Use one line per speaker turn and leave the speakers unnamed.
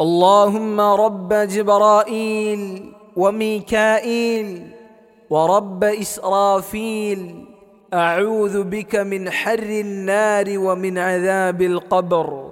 اللهم رب جبرائيل وميكائيل ورب إسرافيل أعوذ بك من حر النار ومن عذاب القبر.